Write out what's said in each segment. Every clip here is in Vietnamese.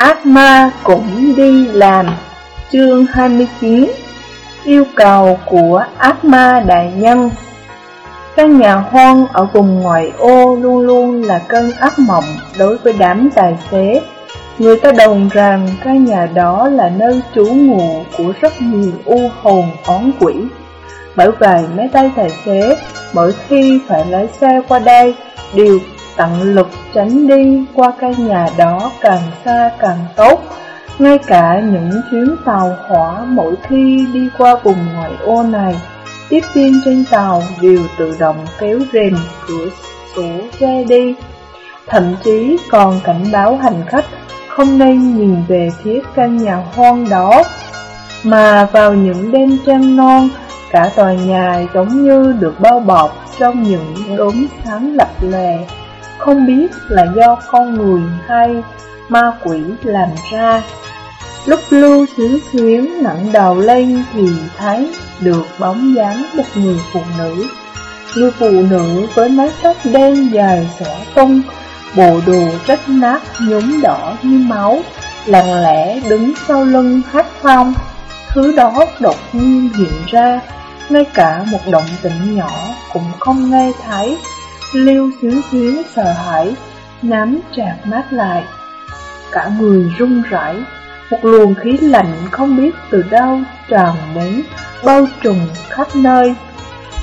Ác ma cũng đi làm. Chương 29 Yêu cầu của ác ma đại nhân. Căn nhà hoang ở vùng ngoại ô luôn luôn là cơn ác mộng đối với đám tài xế. Người ta đồng rằng căn nhà đó là nơi trú ngụ của rất nhiều u hồn oán quỷ. Bởi vậy mấy tay tài xế mỗi khi phải lái xe qua đây đều tận lực tránh đi qua cây nhà đó càng xa càng tốt. Ngay cả những chuyến tàu hỏa mỗi khi đi qua vùng ngoại ô này, tiếp viên trên tàu đều tự động kéo rèm cửa sổ xe đi. Thậm chí còn cảnh báo hành khách không nên nhìn về phía căn nhà hoang đó, mà vào những đêm trăng non, cả tòa nhà giống như được bao bọc trong những đốm sáng lập lè không biết là do con người hay ma quỷ làm ra. Lúc lưu xuyến xuyến nặng đầu lên thì thấy được bóng dáng một người phụ nữ. Người phụ nữ với mái tóc đen dài xõa tung, bộ đồ rách nát nhúm đỏ như máu, lặng lẽ đứng sau lưng hát phong. Thứ đó đột nhiên hiện ra, ngay cả một động tĩnh nhỏ cũng không nghe thấy. Lưu xíu xíu sợ hãi, nắm chặt mắt lại. Cả người run rẩy, một luồng khí lạnh không biết từ đâu tràn đến, bao trùm khắp nơi.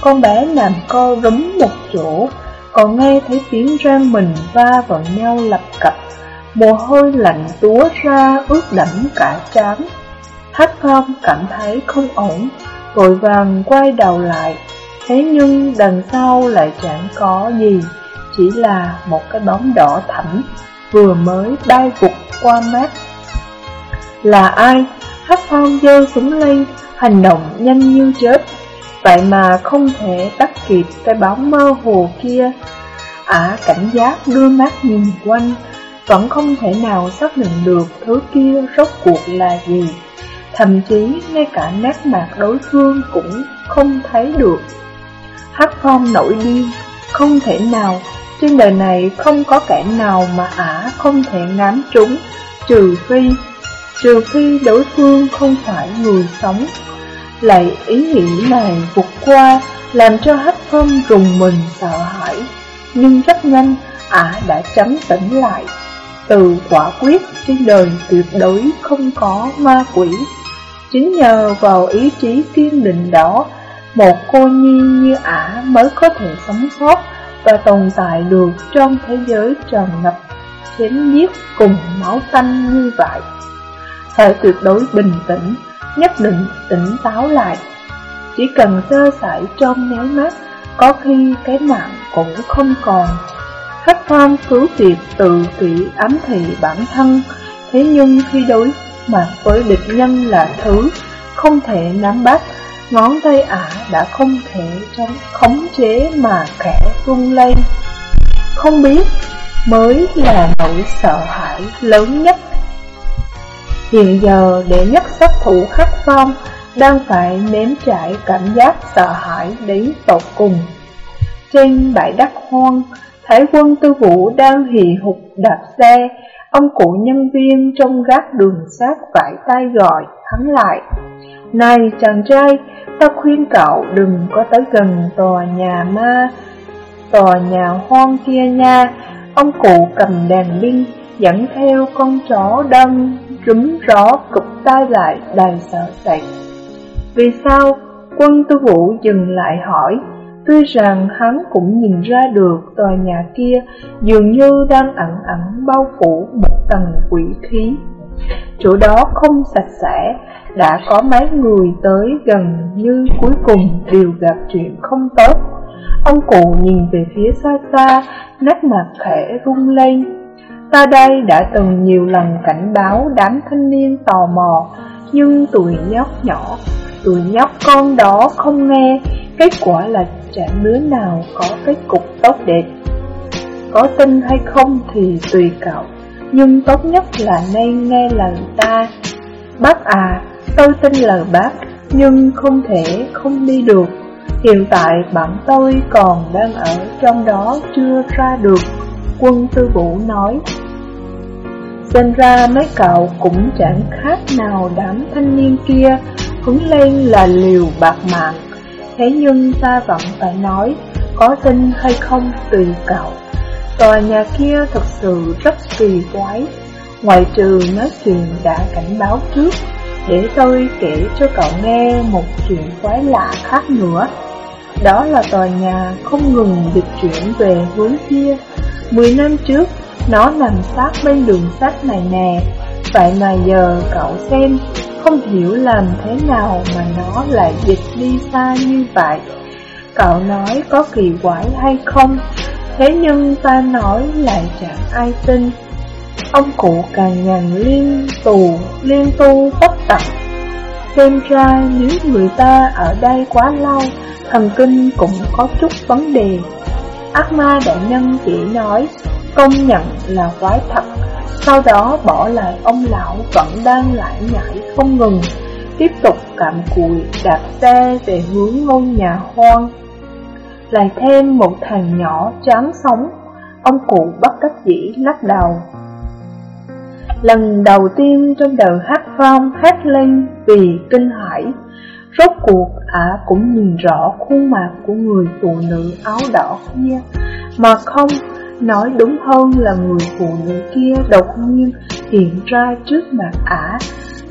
Con bé nằm co rúm một chỗ, còn nghe thấy tiếng răng mình va vào nhau lập cập, mồ hôi lạnh túa ra ướt đẫm cả trán. Hắc Phong cảm thấy không ổn, vội vàng quay đầu lại, Thế nhưng đằng sau lại chẳng có gì, chỉ là một cái bóng đỏ thẳm vừa mới bay vụt qua mắt. Là ai? Hắc phong dơ súng lây hành động nhanh như chớp, vậy mà không thể bắt kịp cái bóng mơ hồ kia. Ả cảnh giác đưa mắt nhìn quanh, vẫn không thể nào xác định được thứ kia rốt cuộc là gì. Thậm chí ngay cả nét mặt đối phương cũng không thấy được. Hắc phong nổi điên, không thể nào, trên đời này không có kẻ nào mà ả không thể ngắm trúng, trừ phi, trừ phi đối phương không phải người sống. Lại ý nghĩ này vụt qua, làm cho Hắc phong rùng mình sợ hãi, nhưng rất nhanh ả đã chấm tỉnh lại. Từ quả quyết trên đời tuyệt đối không có ma quỷ. Chính nhờ vào ý chí kiên định đó một cô nhi như ả mới có thể sống sót và tồn tại được trong thế giới tràn ngập chém giết cùng máu tanh như vậy. Phải tuyệt đối bình tĩnh, nhất định tỉnh táo lại. Chỉ cần sơ sẩy trong nháy mắt, có khi cái mạng cũng không còn. Khách phong cứu việc tự kỷ ám thị bản thân, thế nhưng khi đối mặt với địch nhân là thứ không thể nắm bắt, ngón tay ả đã không thể chống khống chế mà khẽ rung lên. Không biết mới là nỗi sợ hãi lớn nhất. Hiện giờ để nhất sát thủ khắc phong đang phải nếm trải cảm giác sợ hãi đến tột cùng. Trên bãi đất hoang, Thái quân tư vũ đang hì hục đạp xe, ông cụ nhân viên trong gác đường sát vải tay gọi hắn lại. Này chàng trai, ta khuyên cậu đừng có tới gần tòa nhà ma, tòa nhà hoang kia nha. Ông cụ cầm đèn pin dẫn theo con chó đâm rúm rõ cụp tay lại đầy sợ sệt. Vì sao? Quân tư vũ dừng lại hỏi. Tuy rằng hắn cũng nhìn ra được tòa nhà kia dường như đang ẩn ẩn bao phủ một tầng quỷ khí. Chỗ đó không sạch sẽ, đã có mấy người tới gần như cuối cùng đều gặp chuyện không tốt. Ông cụ nhìn về phía xa xa, nét mặt khẽ rung lên. Ta đây đã từng nhiều lần cảnh báo đám thanh niên tò mò, nhưng tụi nhóc nhỏ, tụi nhóc con đó không nghe, kết quả là chẳng đứa nào có kết cục tốt đẹp. Có tin hay không thì tùy cậu, nhưng tốt nhất là nên nghe lời ta. Bác à, Tôi tin lời bác, nhưng không thể không đi được. Hiện tại bạn tôi còn đang ở trong đó chưa ra được, quân tư vũ nói. Xem ra mấy cậu cũng chẳng khác nào đám thanh niên kia Hứng lên là liều bạc mạng Thế nhưng ta vẫn phải nói Có tin hay không tùy cậu Tòa nhà kia thật sự rất kỳ quái. Ngoại trừ nói chuyện đã cảnh báo trước Để tôi kể cho cậu nghe một chuyện quái lạ khác nữa. Đó là tòa nhà không ngừng dịch chuyển về hướng kia. Mười năm trước, nó nằm sát bên đường sắt này nè. Vậy mà giờ cậu xem, không hiểu làm thế nào mà nó lại dịch đi xa như vậy. Cậu nói có kỳ quái hay không? Thế nhưng ta nói lại chẳng ai tin. Ông cụ càng nhằn liên tù, liên tu bất tận. Xem ra nếu người ta ở đây quá lâu Thần kinh cũng có chút vấn đề. Ác ma đại nhân chỉ nói Công nhận là quái thật. Sau đó bỏ lại ông lão vẫn đang lại nhảy không ngừng Tiếp tục cạm cùi đạp xe về hướng ngôi nhà hoang lại thêm một thằng nhỏ chán sống Ông cụ bất đắc dĩ lắc đầu. Lần đầu tiên trong đời hát phong hát lên vì kinh hãi Rốt cuộc ả cũng nhìn rõ khuôn mặt của người phụ nữ áo đỏ kia Mà không, nói đúng hơn là người phụ nữ kia đột nhiên hiện ra trước mặt ả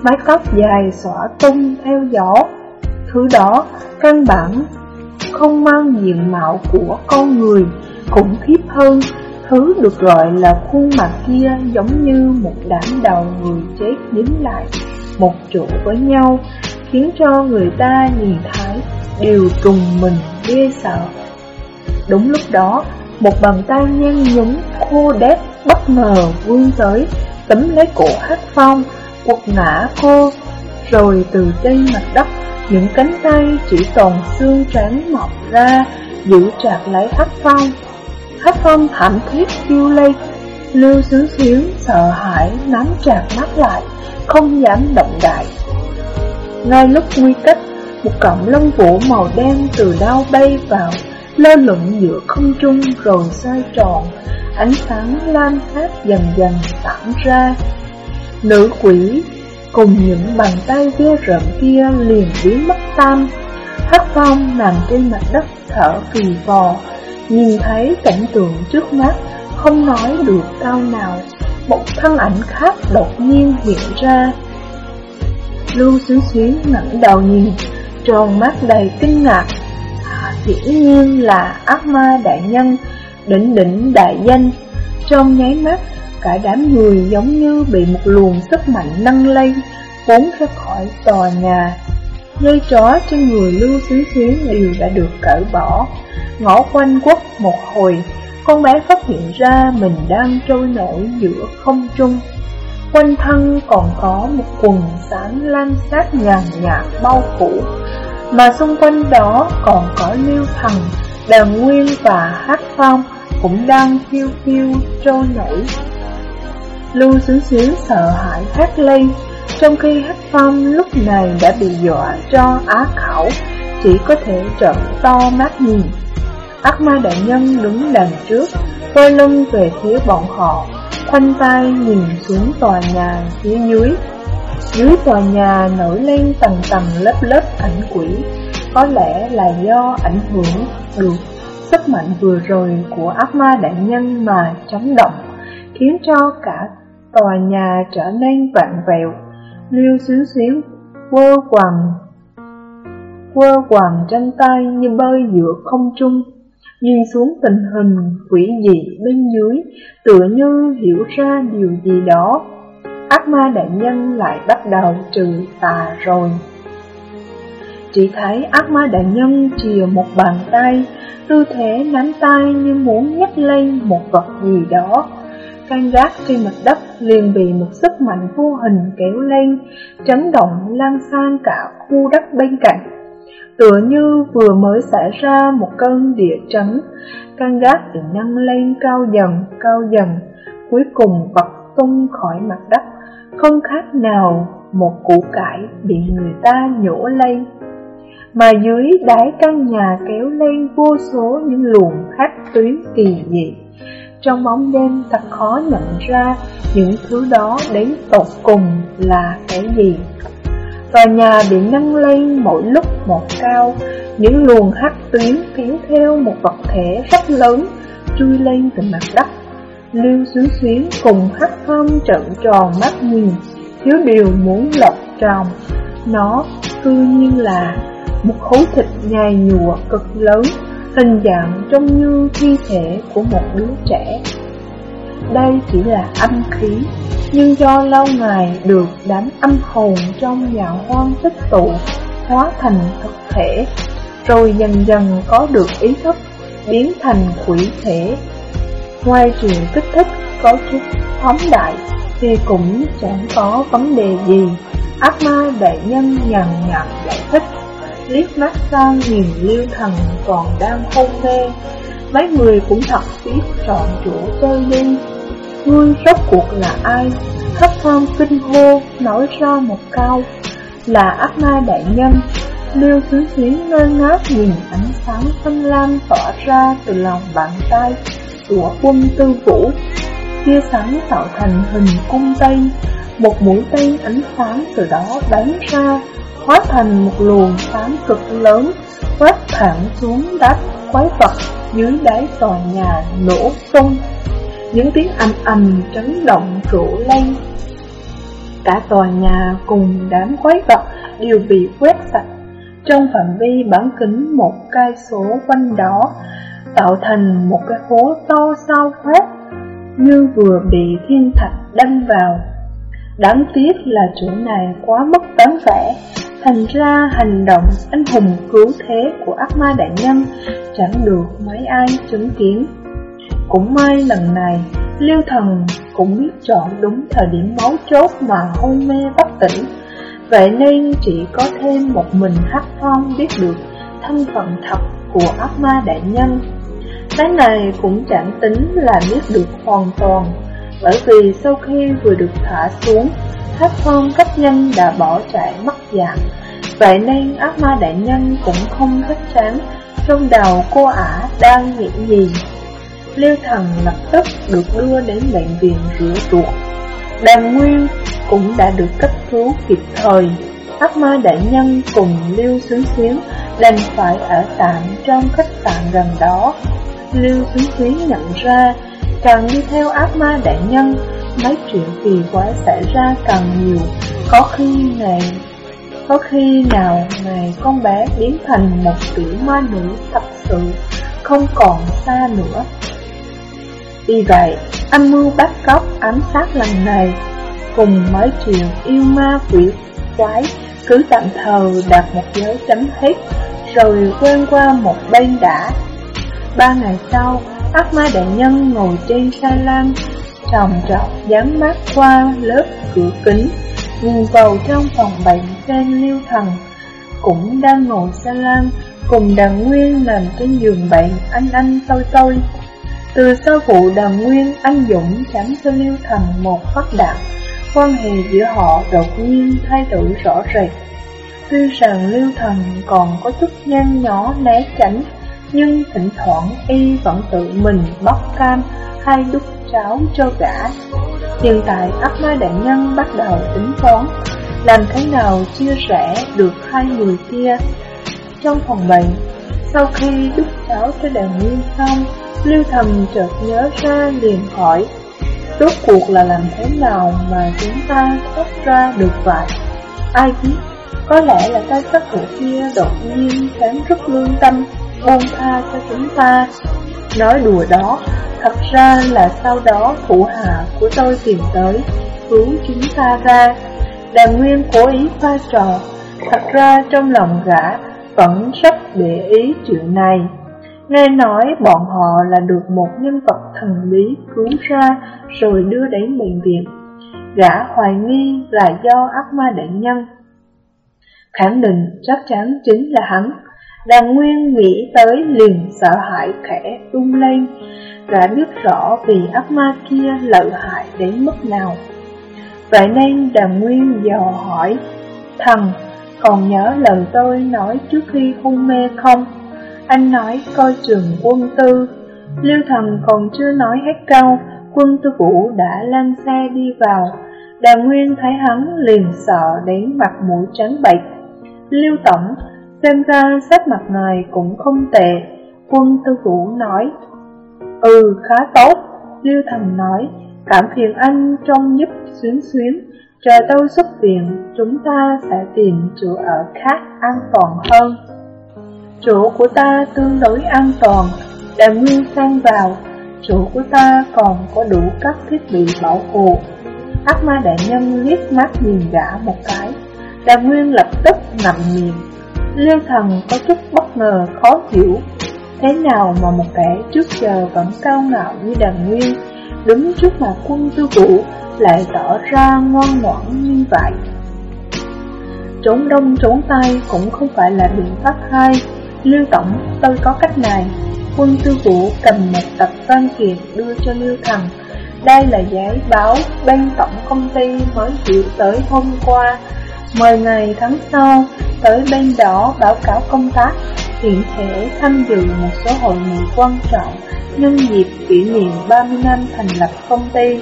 Mái tóc dài xõa tung theo gió. Thứ đó căn bản không mang diện mạo của con người, khủng khiếp hơn, thứ được gọi là khuôn mặt kia giống như một đám đầu người chết dính lại một chỗ với nhau, khiến cho người ta nhìn thấy đều trùng mình ghê sợ. Đúng lúc đó, một bàn tay nhăn nhúm khô đét bất ngờ vươn tới, tấm lấy cổ hát phong, quật ngã cô, rồi từ trên mặt đất những cánh tay chỉ toàn xương trắng mọc ra, giữ chặt lấy Hắc Phong. Hắc Phong thảm thiết kêu lên, Lưu Xứ xíu sợ hãi nắm chặt mắt lại, không dám động đại. Ngay lúc nguy cấp, một cọng lông vũ màu đen từ đâu bay vào, lơ lửng giữa không trung rồi xoay tròn, ánh sáng lam phát dần dần tản ra. Nữ quỷ cùng những bàn tay ghê rợn kia liền biến mất tam. Hắc phong nằm trên mặt đất thở phì phò, nhìn thấy cảnh tượng trước mắt, không nói được câu nào. Một thân ảnh khác đột nhiên hiện ra. Lưu xuyến xuyến ngẩng đầu nhìn, tròn mắt đầy kinh ngạc. À, dĩ nhiên là ác ma đại nhân, đỉnh đỉnh đại danh. Trong nháy mắt, cả đám người giống như bị một luồng sức mạnh nâng lên, cuốn ra khỏi tòa nhà. Dây chó trên người Lưu Xuyến Xuyến đều đã được cởi bỏ. Ngõ quanh quất một hồi, con bé phát hiện ra mình đang trôi nổi giữa không trung. Quanh thân còn có một quần sáng lan sát nhàn nhạt bao phủ, mà xung quanh đó còn có Lưu Thần, Đàn Nguyên và Hát Phong cũng đang phiêu phiêu trôi nổi. Lưu Xuyến xíu sợ hãi phát lên, trong khi Hắc Phong lúc này đã bị dọa cho á khẩu, chỉ có thể trợn to mắt nhìn. Ác ma đại nhân đứng đằng trước, quay lưng về phía bọn họ, khoanh tay nhìn xuống tòa nhà phía dưới. Dưới tòa nhà nổi lên tầng tầng lớp lớp ảnh quỷ, có lẽ là do ảnh hưởng được sức mạnh vừa rồi của ác ma đại nhân mà chấn động, khiến cho cả tòa nhà trở nên vặn vẹo. Liêu xíu xíu, quơ quằn, quơ quằn trên tay như bơi giữa không trung, nhìn xuống tình hình quỷ dị bên dưới, tựa như hiểu ra điều gì đó. Ác ma đại nhân lại bắt đầu trừ tà rồi. Chỉ thấy ác ma đại nhân chìa một bàn tay, tư thế nắm tay như muốn nhấc lên một vật gì đó, can gác trên mặt đất liền bị một sức mạnh vô hình kéo lên, chấn động lan sang cả khu đất bên cạnh. Tựa như vừa mới xảy ra một cơn địa chấn, can gác bị nâng lên cao dần, cao dần, cuối cùng bật tung khỏi mặt đất, không khác nào một củ cải bị người ta nhổ lên. Mà dưới đáy căn nhà kéo lên vô số những luồng khách tuyến kỳ dị trong bóng đêm thật khó nhận ra những thứ đó đến tột cùng là cái gì. Tòa nhà bị nâng lên mỗi lúc một cao, những luồng hắc tuyến kéo theo một vật thể rất lớn chui lên từ mặt đất. Lưu xuyến xuyến cùng hắc phong trận tròn mắt nhìn, thiếu điều muốn lọc tròn. Nó tự nhiên là một khối thịt nhai nhùa cực lớn, hình dạng trông như thi thể của một đứa trẻ. Đây chỉ là âm khí, nhưng do lâu ngày được đám âm hồn trong nhà hoang tích tụ, hóa thành thực thể, rồi dần dần có được ý thức, biến thành quỷ thể. Ngoài chuyện kích thích có chút phóng đại, thì cũng chẳng có vấn đề gì. Ác ma đại nhân nhằn nhạt giải thích, liếc mắt sang nhìn liêu thần còn đang hôn mê. Mấy người cũng thật biết chọn chỗ chơi đi. Ngươi rốt cuộc là ai? Thất phong kinh hô, nói ra một câu, là ác ma đại nhân. Liêu xứ xuyến ngơ ngác nhìn ánh sáng xanh lam tỏa ra từ lòng bàn tay của quân tư vũ. chia sáng tạo thành hình cung tay một mũi tên ánh sáng từ đó bắn ra, hóa thành một luồng sáng cực lớn, quét thẳng xuống đất quái vật dưới đáy tòa nhà nổ tung. Những tiếng ầm ầm chấn động rủ lên. Cả tòa nhà cùng đám quái vật đều bị quét sạch trong phạm vi bán kính một cây số quanh đó, tạo thành một cái hố to sao khoét như vừa bị thiên thạch đâm vào. Đáng tiếc là chỗ này quá mất đáng vẻ, thành ra hành động anh hùng cứu thế của ác ma đại nhân chẳng được mấy ai chứng kiến. Cũng may lần này, Liêu Thần cũng biết chọn đúng thời điểm máu chốt mà hôn mê bất tỉnh, vậy nên chỉ có thêm một mình Hắc Phong biết được thân phận thật của ác ma đại nhân. Cái này cũng chẳng tính là biết được hoàn toàn, bởi vì sau khi vừa được thả xuống, Hắc Phong cách nhanh đã bỏ chạy mất dạng. Vậy nên ác ma đại nhân cũng không thích sáng trong đầu cô ả đang nghĩ gì. Liêu thần lập tức được đưa đến bệnh viện rửa ruột. Đàm Nguyên cũng đã được cấp cứu kịp thời. Ác ma đại nhân cùng Liêu Xứng Xuyến đành phải ở tạm trong khách sạn gần đó. Liêu Xứng Xuyến nhận ra, càng đi theo ác ma đại nhân, mấy chuyện kỳ quái xảy ra càng nhiều. Có khi ngày có khi nào ngày con bé biến thành một tiểu ma nữ thật sự không còn xa nữa. Vì vậy, âm mưu bắt cóc ám sát lần này cùng mấy chuyện yêu ma quỷ quái cứ tạm thờ đạt một dấu chấm hết rồi quên qua một bên đã. Ba ngày sau, ác ma đại nhân ngồi trên sa lan, tròng trọc dán mắt qua lớp cửa kính, nhìn vào trong phòng bệnh trên liêu thần, cũng đang ngồi xa lan, cùng đàn nguyên nằm trên giường bệnh anh anh tôi tôi. Từ sau vụ đàm nguyên anh Dũng tránh cho Liêu Thần một phát đạn, quan hệ giữa họ đột nhiên thay đổi rõ rệt. Tuy rằng Liêu Thần còn có chút nhan nhỏ né tránh, nhưng thỉnh thoảng y vẫn tự mình bóc cam hay đúc cháo cho gã. Hiện tại ác ma đại nhân bắt đầu tính toán, làm thế nào chia sẻ được hai người kia. Trong phòng bệnh, sau khi đút cháo cho đàn nguyên xong, Lưu Thần chợt nhớ ra liền hỏi Rốt cuộc là làm thế nào mà chúng ta thoát ra được vậy? Ai biết, có lẽ là cái sát thủ kia đột nhiên thấy rất lương tâm, buông tha cho chúng ta. Nói đùa đó, thật ra là sau đó thủ hạ của tôi tìm tới, cứu chúng ta ra. Đàm Nguyên cố ý pha trò, thật ra trong lòng gã vẫn rất để ý chuyện này. Nghe nói bọn họ là được một nhân vật thần lý cứu ra rồi đưa đến bệnh viện. Gã hoài nghi là do ác ma đại nhân. Khẳng định chắc chắn chính là hắn. Đàn Nguyên nghĩ tới liền sợ hãi khẽ tung lên. đã biết rõ vì ác ma kia lợi hại đến mức nào. Vậy nên đàn Nguyên dò hỏi, Thần, còn nhớ lời tôi nói trước khi hôn mê không? Anh nói coi trường quân tư, lưu thần còn chưa nói hết câu, quân tư vũ đã lăn xe đi vào. Đàm Nguyên thấy hắn liền sợ đến mặt mũi trắng bệch. lưu tổng, xem ra sắc mặt này cũng không tệ. Quân tư vũ nói, Ừ, khá tốt. lưu thần nói, cảm phiền anh trông giúp xuyến xuyến. Chờ tôi xuất viện, chúng ta sẽ tìm chỗ ở khác an toàn hơn. Chỗ của ta tương đối an toàn, Đàm Nguyên sang vào, chỗ của ta còn có đủ các thiết bị bảo hộ. Ác ma đại nhân liếc mắt nhìn gã một cái, Đàm Nguyên lập tức nằm miệng. Liêu thần có chút bất ngờ khó hiểu, thế nào mà một kẻ trước giờ vẫn cao ngạo như đàn Nguyên, đứng trước mặt quân tư vũ lại tỏ ra ngoan ngoãn như vậy. Trốn đông trốn tay cũng không phải là biện pháp hay, Lưu Tổng, tôi có cách này. Quân tư vũ cầm một tập văn kiện đưa cho Lưu Thần. Đây là giấy báo ban tổng công ty mới chịu tới hôm qua. Mời ngày tháng sau tới bên đó báo cáo công tác, hiện thể tham dự một số hội nghị quan trọng nhân dịp kỷ niệm 30 năm thành lập công ty.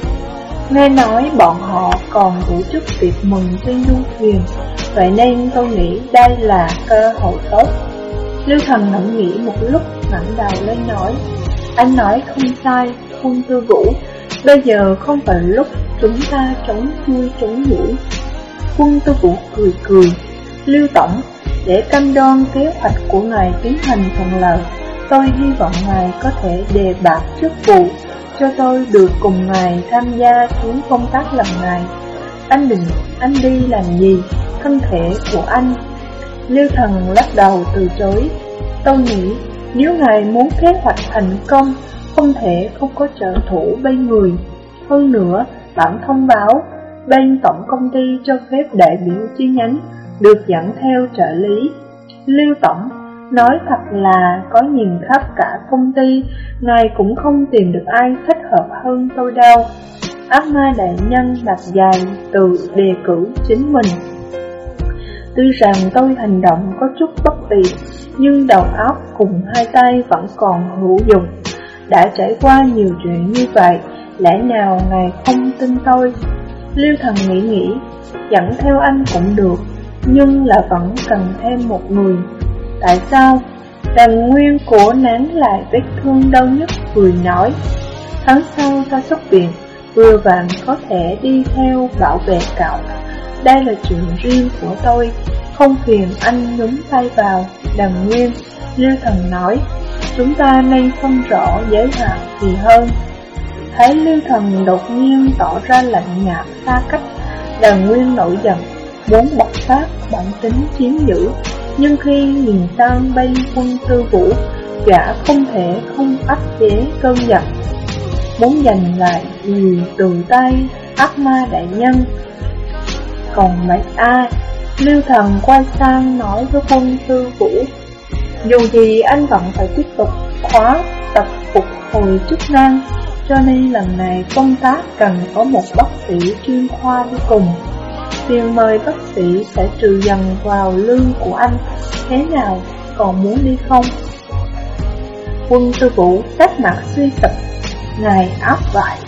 Nghe nói bọn họ còn tổ chức tiệc mừng trên du thuyền, vậy nên tôi nghĩ đây là cơ hội tốt. Lưu thần ngẫm nghĩ một lúc ngẩng đầu lên nói Anh nói không sai, quân tư vũ Bây giờ không phải lúc chúng ta chống chui chống mũi Quân tư vũ cười cười Lưu Tổng, để cam đoan kế hoạch của ngài tiến hành thuận lợi Tôi hy vọng ngài có thể đề bạt chức vụ Cho tôi được cùng ngài tham gia chuyến công tác lần này. Anh đừng, anh đi làm gì? Thân thể của anh? Lưu thần lắc đầu từ chối. Tôi nghĩ nếu ngài muốn kế hoạch thành công Không thể không có trợ thủ bên người. Hơn nữa bản thông báo Bên tổng công ty cho phép đại biểu chi nhánh được dẫn theo trợ lý Lưu Tổng Nói thật là có nhìn khắp cả công ty Ngài cũng không tìm được ai thích hợp hơn tôi đâu Ác ma đại nhân đặt dài từ đề cử chính mình Tuy rằng tôi hành động có chút bất tiện, nhưng đầu óc cùng hai tay vẫn còn hữu dụng. Đã trải qua nhiều chuyện như vậy, lẽ nào ngài không tin tôi? Lưu thần nghĩ nghĩ, dẫn theo anh cũng được, nhưng là vẫn cần thêm một người. Tại sao? Đàn nguyên của nán lại vết thương đau nhất cười nói. Tháng sau ta xuất viện, vừa vặn có thể đi theo bảo vệ cậu. Đây là chuyện riêng của tôi, không phiền anh nhúng tay vào. Đằng Nguyên, Lưu Thần nói, chúng ta nên phân rõ giới hạn thì hơn. Thấy Lưu Thần đột nhiên tỏ ra lạnh nhạt xa cách, Đằng Nguyên nổi giận, muốn bộc phát bản tính chiếm giữ. Nhưng khi nhìn sang bên quân tư vũ, gã không thể không áp chế cơn giận. Muốn giành lại người từ tay ác ma đại nhân còn mấy ai? Lưu thần quay sang nói với quân tư vũ Dù gì anh vẫn phải tiếp tục khóa tập phục hồi chức năng Cho nên lần này công tác cần có một bác sĩ chuyên khoa đi cùng Tiền mời bác sĩ sẽ trừ dần vào lương của anh. Thế nào, còn muốn đi không? Quân tư vũ sắc mặt suy sụp. Ngài áp vải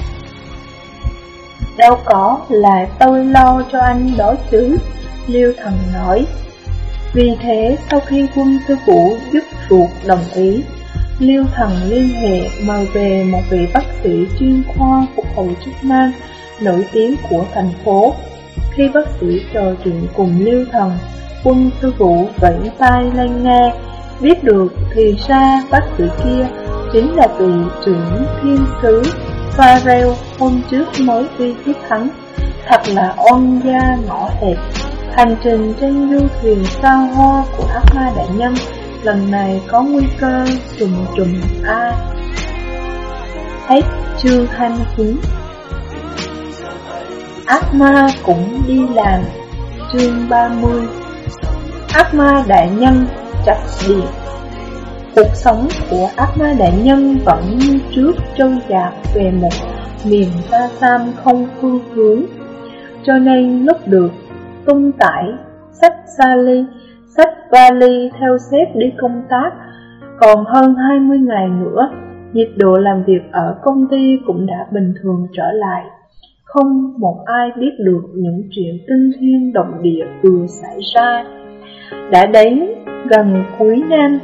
Đâu có là tôi lo cho anh đó chứ? Liêu thần nói. Vì thế sau khi quân sư vũ giúp ruột đồng ý Liêu thần liên hệ mời về một vị bác sĩ chuyên khoa phục hồi chức năng nổi tiếng của thành phố. Khi bác sĩ trò chuyện cùng lưu thần, Quân sư vũ vẫy tay lên nghe, Biết được thì ra bác sĩ kia chính là vị trưởng thiên sứ Pharrell hôm trước mới đi tiếp hắn. Thật là oan gia ngõ hẹp, Hành trình trên du thuyền sao hoa của ác ma đại nhân Lần này có nguy cơ trùng trùng A Hết chương 29 Ác ma cũng đi làm Chương 30 Ác ma đại nhân chặt điện Cuộc sống của ác ma đại nhân vẫn như trước trôi dạt về một miền xa xăm không phương hướng. Cho nên lúc được tung tải, sách sali, sách vali theo xếp đi công tác, còn hơn 20 ngày nữa, nhiệt độ làm việc ở công ty cũng đã bình thường trở lại. Không một ai biết được những chuyện kinh thiên động địa vừa xảy ra. Đã đến gần cuối năm,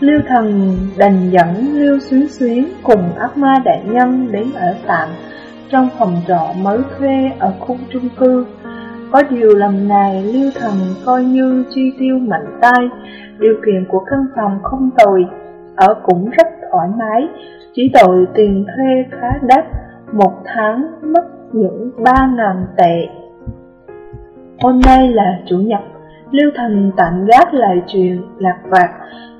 Lưu Thần đành dẫn Lưu Xuyến Xuyến cùng ác ma đại nhân đến ở tạm trong phòng trọ mới thuê ở khu trung cư. Có điều lần này Lưu Thần coi như chi tiêu mạnh tay, điều kiện của căn phòng không tồi, ở cũng rất thoải mái, chỉ tội tiền thuê khá đắt, một tháng mất những ba ngàn tệ. Hôm nay là Chủ nhật, Lưu Thần tạm gác lại chuyện lạc vặt,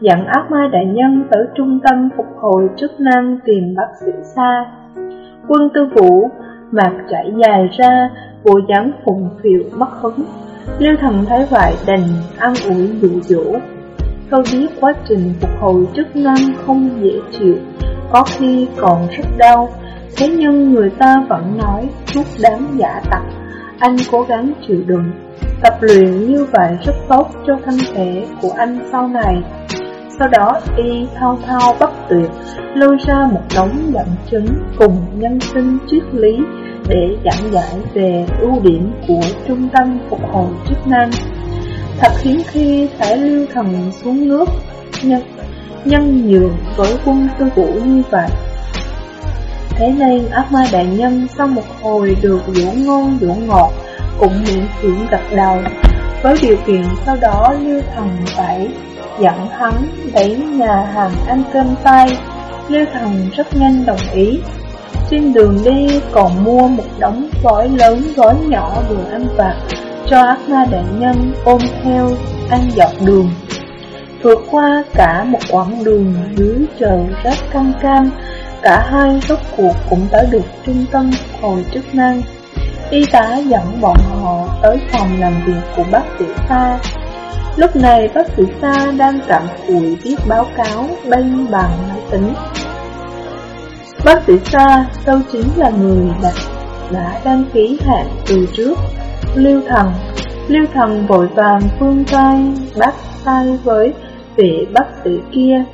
dặn ác ma đại nhân tới trung tâm phục hồi chức năng tìm bác sĩ xa. Quân tư vũ, mặt chảy dài ra, bộ dáng phùng phiệu mất hứng. Lưu Thần thấy vậy đành ăn ủi dụ dỗ. Tôi biết quá trình phục hồi chức năng không dễ chịu, có khi còn rất đau, thế nhưng người ta vẫn nói chút đáng giả tặc, anh cố gắng chịu đựng. Tập luyện như vậy rất tốt cho thân thể của anh sau này. Sau đó y thao thao bất tuyệt, lôi ra một đống dẫn chứng cùng nhân sinh triết lý để giảng giải về ưu điểm của trung tâm phục hồi chức năng. Thật khiến khi phải lưu thần xuống nước, nhân, nhân nhường với quân tư vũ như vậy. Thế nên ác ma đại nhân sau một hồi được dỗ ngon dỗ ngọt, cũng miễn cưỡng gật đầu, với điều kiện sau đó lưu thần phải dẫn hắn đến nhà hàng ăn cơm tay. Lưu thần rất nhanh đồng ý. Trên đường đi còn mua một đống gói lớn gói nhỏ đồ ăn vặt cho ác ma đại nhân ôm theo ăn dọc đường. Vượt qua cả một quãng đường dưới trời rất căng cam, cả hai rốt cuộc cũng tới được trung tâm hồi chức năng. Y tá dẫn bọn họ tới phòng làm việc của bác sĩ Sa. Lúc này bác sĩ Sa đang cặm cùi viết báo cáo bên bàn máy tính. Bác sĩ Sa đâu chính là người đã, đã đăng ký hạn từ trước. Lưu Thần Lưu Thần vội vàng phương tay bắt tay với vị bác sĩ kia.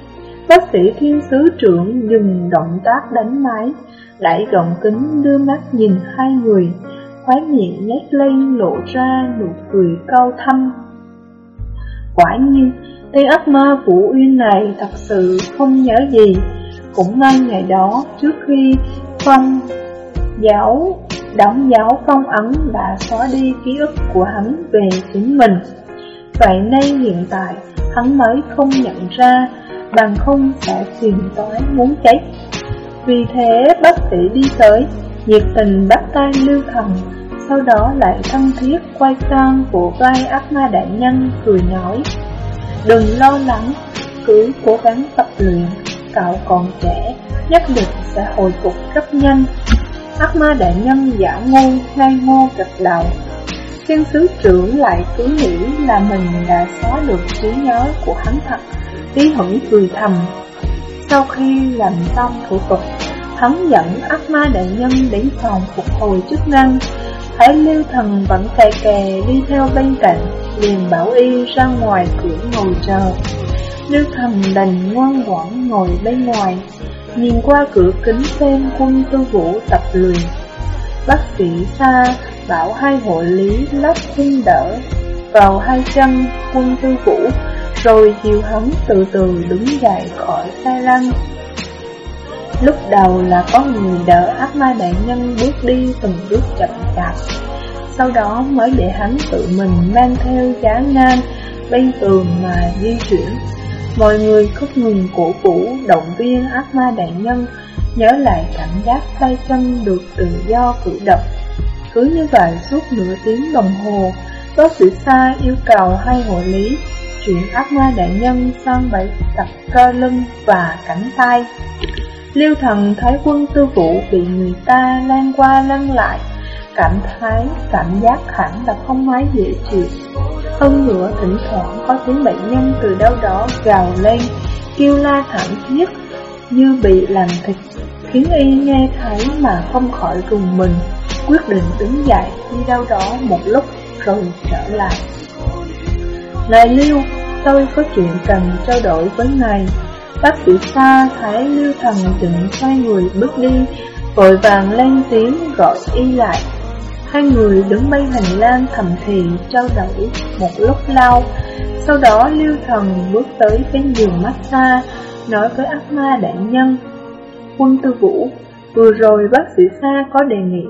Bác sĩ thiên sứ trưởng dừng động tác đánh máy, đẩy gọng kính đưa mắt nhìn hai người, khóe miệng nhếch lên lộ ra nụ cười cao thâm. Quả nhiên, tên ác ma Vũ Uyên này thật sự không nhớ gì, cũng ngay ngày đó trước khi phong giáo đóng giáo phong ấn đã xóa đi ký ức của hắn về chính mình. Vậy nay hiện tại hắn mới không nhận ra bằng không sẽ phiền toái muốn chết. Vì thế bác sĩ đi tới, nhiệt tình bắt tay lưu thần, sau đó lại thân thiết quay sang của vai ác ma đại nhân cười nói Đừng lo lắng, cứ cố gắng tập luyện, cậu còn trẻ, nhất định sẽ hồi phục rất nhanh. Ác ma đại nhân giả ngu, ngây ngô gật đầu. Thiên sứ trưởng lại cứ nghĩ là mình đã xóa được trí nhớ của hắn thật, tí hững cười thầm. Sau khi làm xong thủ tục, hắn dẫn ác ma đại nhân đến phòng phục hồi chức năng. Thấy Lưu Thần vẫn kè kè đi theo bên cạnh, liền bảo y ra ngoài cửa ngồi chờ. Lưu Thần đành ngoan ngoãn ngồi bên ngoài, Nhìn qua cửa kính xem quân tư vũ tập luyện Bác sĩ xa bảo hai hộ lý lắp khung đỡ Vào hai chân quân tư vũ rồi chiều hắn từ từ đứng dậy khỏi xe lăn Lúc đầu là có người đỡ ác ma đại nhân bước đi từng bước chậm chạp. Sau đó mới để hắn tự mình mang theo giá ngang bên tường mà di chuyển. Mọi người khúc ngừng cổ vũ, động viên ác ma đại nhân, nhớ lại cảm giác tay chân được tự do cử động. Cứ như vậy suốt nửa tiếng đồng hồ, có sự xa yêu cầu hai hội lý chuyển ác ma đại nhân sang bảy tập cơ lưng và cánh tay. Liêu thần thấy quân tư vũ bị người ta lan qua lăn lại, cảm thấy cảm giác hẳn là không mấy dễ chịu. Hơn nữa thỉnh thoảng có tiếng bệnh nhân từ đâu đó gào lên, kêu la thảm thiết như bị làm thịt, khiến y nghe thấy mà không khỏi rùng mình, quyết định đứng dậy đi đâu đó một lúc rồi trở lại. Này Liêu, tôi có chuyện cần trao đổi với ngài. Bác sĩ xa thấy Lưu Thần định xoay người bước đi, vội vàng lên tiếng gọi y lại. Hai người đứng bên hành lang thầm thì trao đổi một lúc lâu, sau đó Lưu Thần bước tới bên giường massage, nói với ác ma đại nhân. Quân tư vũ, vừa rồi bác sĩ Sa có đề nghị,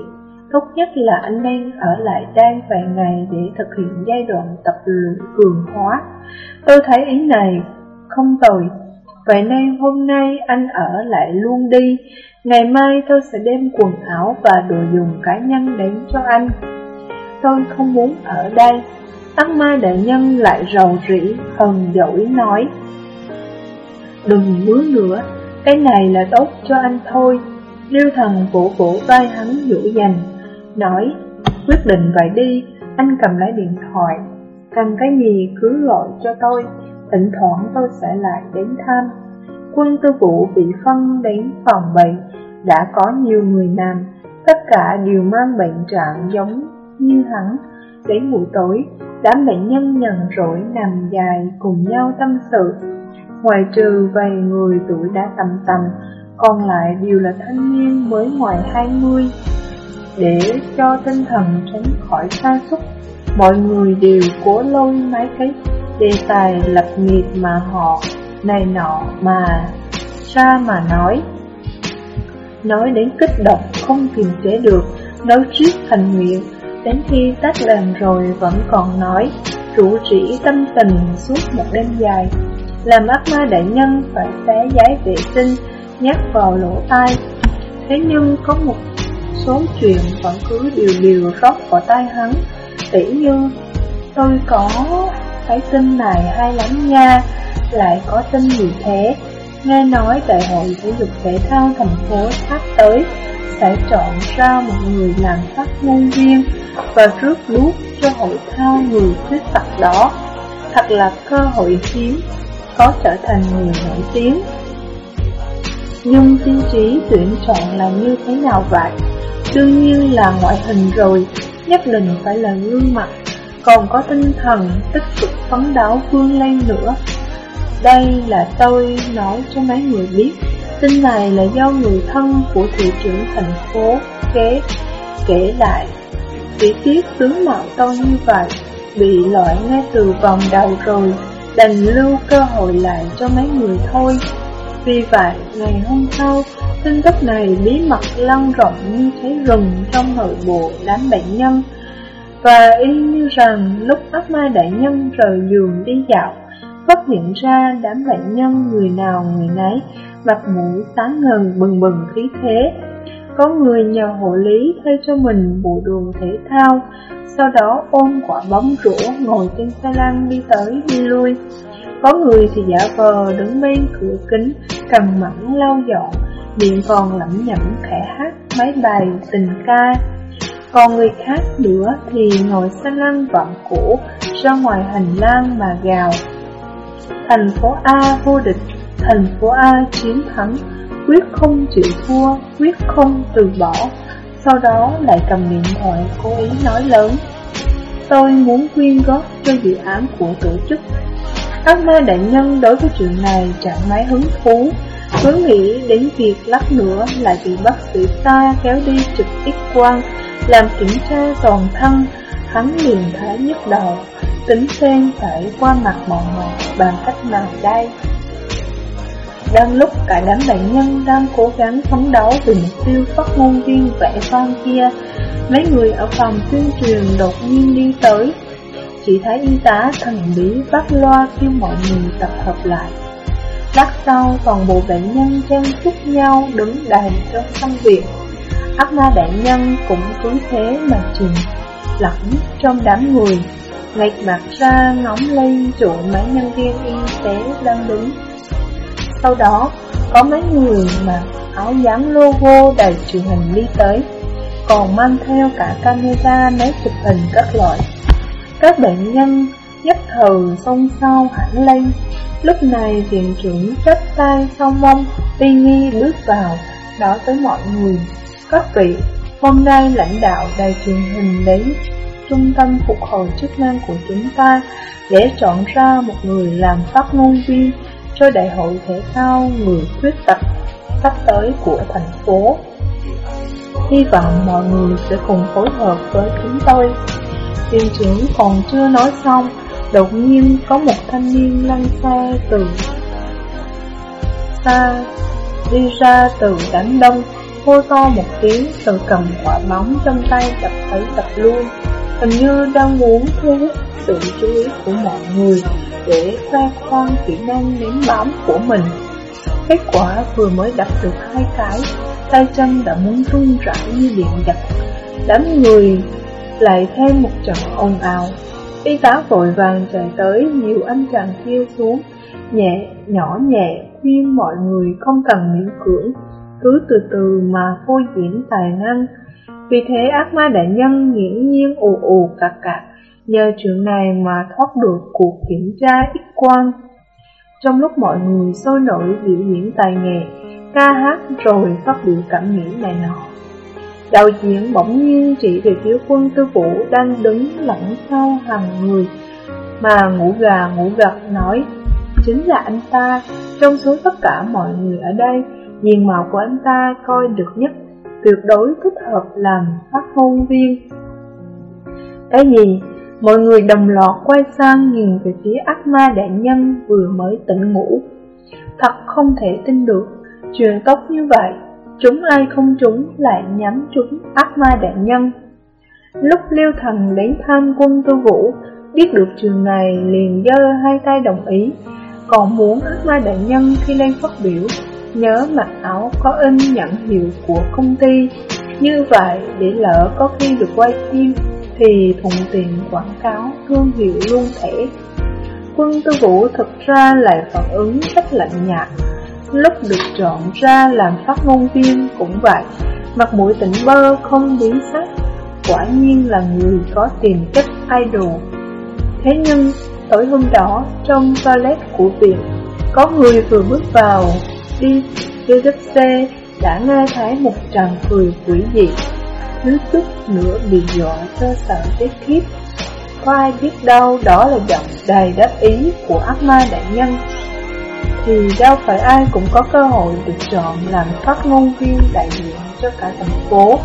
tốt nhất là anh nên ở lại đây vài ngày để thực hiện giai đoạn tập luyện cường hóa. Tôi thấy ý này không tồi, vậy nên hôm nay anh ở lại luôn đi, ngày mai tôi sẽ đem quần áo và đồ dùng cá nhân đến cho anh. Tôi không muốn ở đây. tắc ma đại nhân lại rầu rĩ, hờn dỗi nói. Đừng mứa nữa, cái này là tốt cho anh thôi. Liêu thần vỗ vỗ vai hắn dỗ dành, nói, quyết định vậy đi, anh cầm lấy điện thoại, cần cái gì cứ gọi cho tôi, thỉnh thoảng tôi sẽ lại đến thăm. Quân tư vụ bị phân đến phòng bệnh, đã có nhiều người nằm, tất cả đều mang bệnh trạng giống như hắn. Đến buổi tối, đám bệnh nhân nhằn rỗi nằm dài cùng nhau tâm sự. Ngoài trừ vài người tuổi đã tầm tầm, còn lại đều là thanh niên mới ngoài 20. Để cho tinh thần tránh khỏi sa sút mọi người đều cố lôi mấy cái đề tài lập nghiệp mà họ này nọ mà ra mà nói. Nói đến kích động không kiềm chế được, nói triết thành miệng, đến khi tách làm rồi vẫn còn nói, rủ rỉ tâm tình suốt một đêm dài, làm ác ma đại nhân phải xé giấy vệ sinh, Nhắc vào lỗ tai. Thế nhưng có một số chuyện vẫn cứ điều điều rót vào tay hắn, tỉ như tôi có cái tin này hay lắm nha, lại có tin gì thế? Nghe nói đại hội thể dục thể thao thành phố sắp tới sẽ chọn ra một người làm phát ngôn viên và rước lút cho hội thao người khuyết tật đó. Thật là cơ hội hiếm, có trở thành người nổi tiếng. Nhưng tiêu chí tuyển chọn là như thế nào vậy? Đương nhiên là ngoại hình rồi, nhất định phải là gương mặt, còn có tinh thần tích cực phấn đấu vươn lên nữa. Đây là tôi nói cho mấy người biết, tin này là do người thân của thị trưởng thành phố kế kể lại. Chỉ tiếc tướng mạo tôi như vậy, bị loại ngay từ vòng đầu rồi, đành lưu cơ hội lại cho mấy người thôi. Vì vậy, ngày hôm sau, tin tức này bí mật lan rộng như thế rừng trong nội bộ đám bệnh nhân. Và y như rằng lúc ác ma đại nhân rời giường đi dạo, phát hiện ra đám bệnh nhân người nào người nấy, mặt mũi sáng ngần bừng bừng khí thế. Có người nhờ hộ lý thay cho mình bộ đồ thể thao, sau đó ôm quả bóng rổ ngồi trên xe lăn đi tới đi lui. Có người thì giả vờ đứng bên cửa kính, cầm mẫn lau dọn, miệng còn lẩm nhẩm khẽ hát mấy bài tình ca. Còn người khác nữa thì ngồi xa lăn vọng cổ ra ngoài hành lang mà gào. Thành phố A vô địch, thành phố A chiến thắng, quyết không chịu thua, quyết không từ bỏ. Sau đó lại cầm điện thoại cố ý nói lớn. Tôi muốn quyên góp cho dự án của tổ chức. Ác ma đại nhân đối với chuyện này chẳng mấy hứng thú, cứ nghĩ đến việc lắc nữa lại bị bác sĩ ta kéo đi trực ít quan làm kiểm tra toàn thân, hắn liền thái nhức đầu, tính xem phải qua mặt mọi người bằng cách nào đây. Đang lúc cả đám bệnh nhân đang cố gắng phấn đấu vì mục tiêu phát ngôn viên vẽ con kia, mấy người ở phòng tuyên truyền đột nhiên đi tới. Chỉ thấy y tá thần bí bắt loa kêu mọi người tập hợp lại. Lát sau, toàn bộ bệnh nhân chen chúc nhau đứng đầy trong sân viện. Ác ma bệnh nhân cũng cứ thế mà chìm lẫn trong đám người, ngạch mặt ra ngóng lên chỗ mấy nhân viên y tế đang đứng. Sau đó, có mấy người mặc áo dán logo đầy truyền hình đi tới, còn mang theo cả camera máy chụp hình các loại. Các bệnh nhân nhất thời xông xao hẳn lên. Lúc này viện trưởng chấp tay song mông, Tuy nghi bước vào, nói với mọi người, các vị, hôm nay lãnh đạo đài truyền hình đến trung tâm phục hồi chức năng của chúng ta để chọn ra một người làm phát ngôn viên cho đại hội thể thao người khuyết tật sắp tới của thành phố. Hy vọng mọi người sẽ cùng phối hợp với chúng tôi. Viên trưởng còn chưa nói xong, đột nhiên có một thanh niên lăn xe từ xa đi ra từ đám đông, hô to một tiếng từ cầm quả bóng trong tay đập tới đập luôn, hình như đang muốn thu hút sự chú ý của mọi người để khoe khoang kỹ năng ném bóng của mình. Kết quả vừa mới đập được hai cái, tay chân đã muốn run rẩy như điện giật. Đám người lại thêm một trận ồn ào. Y tá vội vàng chạy tới, nhiều anh chàng kêu xuống, nhẹ, nhỏ nhẹ, khuyên mọi người không cần miễn cưỡng, cứ từ từ mà phô diễn tài năng. Vì thế ác ma đại nhân nghiễm nhiên ù ù cạc cạc, nhờ chuyện này mà thoát được cuộc kiểm tra ít quan. Trong lúc mọi người sôi nổi biểu diễn tài nghệ, ca hát rồi phát biểu cảm nghĩ này nọ. Đạo diễn bỗng nhiên chỉ về phía quân tư vũ đang đứng lẫn sau hàng người, mà ngủ gà ngủ gật nói, chính là anh ta, trong số tất cả mọi người ở đây, diện mạo của anh ta coi được nhất, tuyệt đối thích hợp làm phát ngôn viên. Cái gì? Mọi người đồng loạt quay sang nhìn về phía ác ma đại nhân vừa mới tỉnh ngủ. Thật không thể tin được, truyền tốc như vậy, chúng ai không trúng lại nhắm trúng ác ma đại nhân. Lúc Liêu Thần đến thăm quân tư vũ, biết được trường này liền giơ hai tay đồng ý, còn muốn ác ma đại nhân khi lên phát biểu, nhớ mặc áo có in nhận hiệu của công ty, như vậy để lỡ có khi được quay phim thì thuận tiện quảng cáo thương hiệu luôn thể. Quân tư vũ thực ra lại phản ứng rất lạnh nhạt, lúc được chọn ra làm phát ngôn viên cũng vậy, mặt mũi tỉnh bơ không biến sắc, quả nhiên là người có tiềm chất idol. Thế nhưng, tối hôm đó, trong toilet của viện, có người vừa bước vào, đi đưa xe, đã nghe thấy một tràng cười quỷ dị thiếu chút nữa bị dọa cho sợ chết khiếp. Có ai biết đâu đó là giọng đầy đáp ý của ác ma đại nhân. Thì đâu phải ai cũng có cơ hội được chọn làm phát ngôn viên đại diện cho cả thành phố,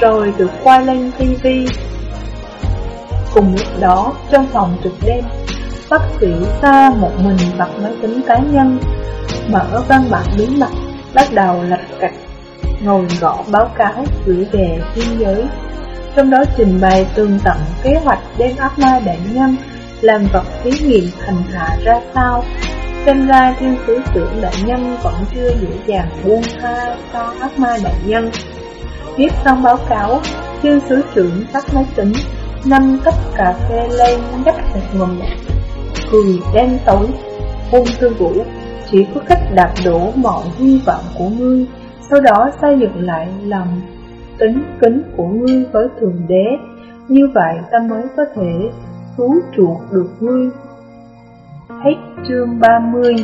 rồi được quay lên TV. Cùng lúc đó, trong phòng trực đêm, bác sĩ ta một mình bật máy tính cá nhân, mở văn bản bí mật, bắt đầu lập cạch ngồi gõ báo cáo gửi về biên giới. Trong đó trình bày tường tận kế hoạch đem ác ma đại nhân làm vật thí nghiệm thành hạ ra sao. Xem ra thiên sứ trưởng đại nhân vẫn chưa dễ dàng buông tha cho ác ma đại nhân. Viết xong báo cáo, thiên sứ trưởng tắt máy tính, năm cấp cà phê lên nhấp thịt ngầm cười đen tối. buông thương vũ, chỉ có cách đạp đổ mọi hy vọng của ngươi sau đó xây dựng lại lòng tính kính của ngươi với Thượng Đế, như vậy ta mới có thể cứu chuộc được ngươi. Hết chương 30